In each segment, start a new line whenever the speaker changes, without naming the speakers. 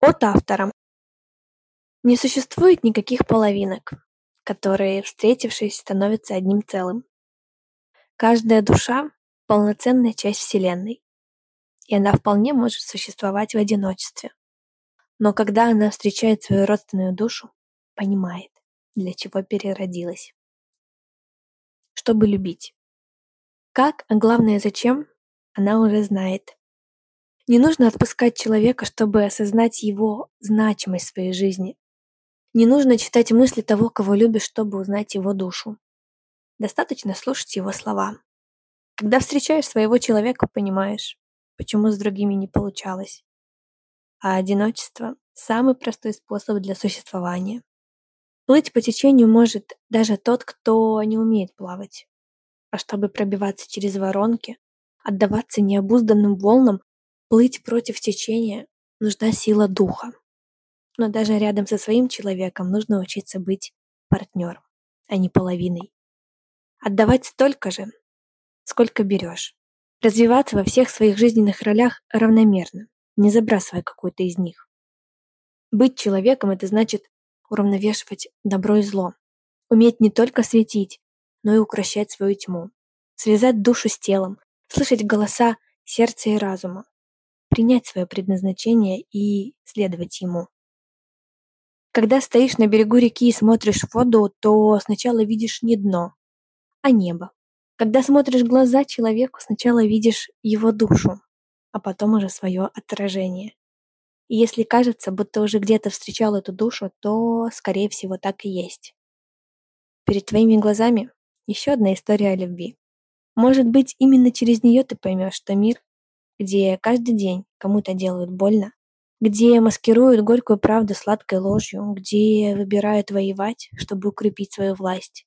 От автора. Не существует никаких половинок, которые, встретившись, становятся одним целым. Каждая душа — полноценная часть Вселенной, и она вполне может существовать в одиночестве. Но когда она встречает свою родственную душу, понимает, для чего переродилась. Чтобы любить. Как, а главное зачем, она уже знает. Не нужно отпускать человека, чтобы осознать его значимость в своей жизни. Не нужно читать мысли того, кого любишь, чтобы узнать его душу. Достаточно слушать его слова. Когда встречаешь своего человека, понимаешь, почему с другими не получалось. А одиночество – самый простой способ для существования. Плыть по течению может даже тот, кто не умеет плавать. А чтобы пробиваться через воронки, отдаваться необузданным волнам, Плыть против течения нужна сила духа. Но даже рядом со своим человеком нужно учиться быть партнером, а не половиной. Отдавать столько же, сколько берешь. Развиваться во всех своих жизненных ролях равномерно, не забрасывая какую-то из них. Быть человеком – это значит уравновешивать добро и зло. Уметь не только светить, но и укращать свою тьму. Связать душу с телом, слышать голоса сердца и разума, принять свое предназначение и следовать ему. Когда стоишь на берегу реки и смотришь в воду, то сначала видишь не дно, а небо. Когда смотришь в глаза человеку, сначала видишь его душу, а потом уже свое отражение. И если кажется, будто уже где-то встречал эту душу, то, скорее всего, так и есть. Перед твоими глазами еще одна история о любви. Может быть, именно через нее ты поймешь, что мир где каждый день кому-то делают больно, где маскируют горькую правду сладкой ложью, где выбирают воевать, чтобы укрепить свою власть,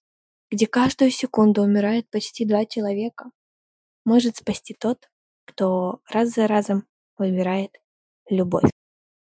где каждую секунду умирает почти два человека, может спасти тот, кто раз за разом выбирает любовь.